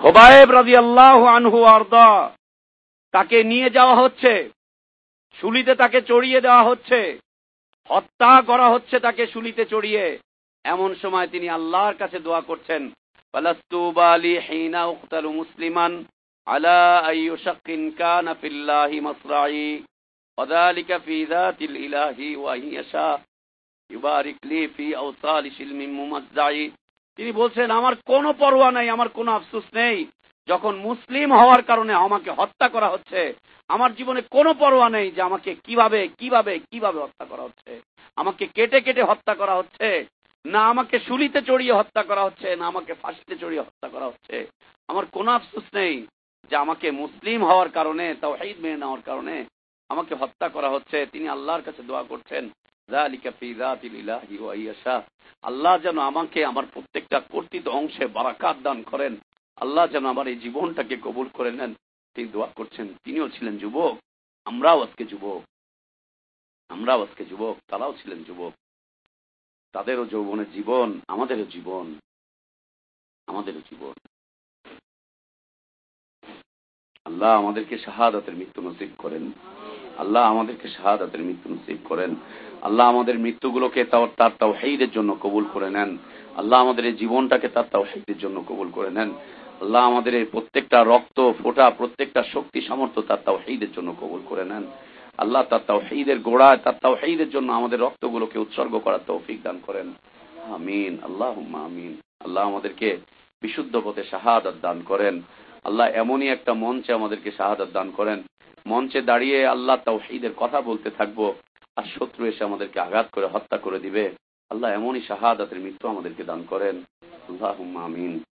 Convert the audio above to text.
খোবায়েব রাজি আল্লাহ আনহু আর্দা তাকে নিয়ে যাওয়া হচ্ছে শুলিতে তাকে চড়িয়ে দেওয়া হচ্ছে হত্যা করা হচ্ছে তাকে শুলিতে চড়িয়ে এমন সময় তিনি আল্লাহর কাছে দোয়া করছেন পালাস্তুবালি হিনা উক্তালু মুসলিমান আলা আইয়ুশাক্কিন কানা ফিল্লাহি মাসরাই وذلك في ذات الإله وإن يشاء يبارك لي في أوصال شلم ممزعي তিনি বলছেন, আমার কোনো পরোয়া নাই, আমার কোনো আফসোস নেই। যখন মুসলিম হওয়ার কারণে আমাকে হত্যা করা হচ্ছে, আমার জীবনে কোনো পরোয়া নেই যে আমাকে কীভাবে কীভাবে কীভাবে হত্যা করা হচ্ছে। আমাকে কেটে কেটে হত্যা করা হচ্ছে। না আমাকে শুলিতে চড়িয়ে হত্যা করা হচ্ছে, না আমাকে ফাঁসিতে চড়িয়ে হত্যা করা হচ্ছে। আমার কোনো আফসোস নেই যে আমাকে মুসলিম হওয়ার কারণে তাও হেদ মেনে নেওয়ার কারণে আমাকে হত্যা করা হচ্ছে। তিনি আল্লাহর কাছে দোয়া করছেন। আল্লাহ যেন আমাকে আমার প্রত্যেকটা কর্তৃত অংশে বারাকাত দান করেন। আল্লাহ যেন আমার এই জীবনটাকে কবুল করে নেন। তিনি দোয়া করছেন, তিনিও ছিলেন যুবক, আমরাও আজকে যুবক। আমরাও আজকে যুবক, তারাও ছিলেন যুবক। তাদেরও যৌবনের জীবন, আমাদেরও জীবন আমাদেরও জীবন। আল্লাহ আমাদেরকে শাহাদাতের মৃত্যু নসিব করেন। আল্লাহ আমাদেরকে শাহাদাতের মৃত্যু নসিব করেন। আল্লাহ আমাদের মৃত্যুগুলোকে তার তাও হেইদের জন্য কবুল করে নেন। আল্লাহ আমাদের এই জীবনটাকে তার তাও হেইদের জন্য কবুল করে নেন। আল্লাহ আমাদের এই প্রত্যেকটা রক্ত, ফোটা, প্রত্যেকটা শক্তি, সামর্থ্য তার তাও হেইদের জন্য কবুল করে নেন। আল্লাহ তার তাও হেইদের গোড়ায়, তার তাও হেইদের জন্য আমাদের রক্তগুলোকে উৎসর্গ করার তৌফিক দান করেন। আমিন আল্লাহ আমিন। আল্লাহ আমাদেরকে বিশুদ্ধ পথে শাহাদাত দান করেন। আল্লাহ এমনই একটা মঞ্চে আমাদেরকে শাহাদাত দান করেন মঞ্চে দাঁড়িয়ে আল্লাহ তাওহীদের কথা বলতে থাকব, আর শত্রু এসে আমাদেরকে আঘাত করে হত্যা করে দিবে। আল্লাহ এমনই শাহাদাতের মৃত্যু আমাদেরকে দান করেন। আল্লাহ আমিন।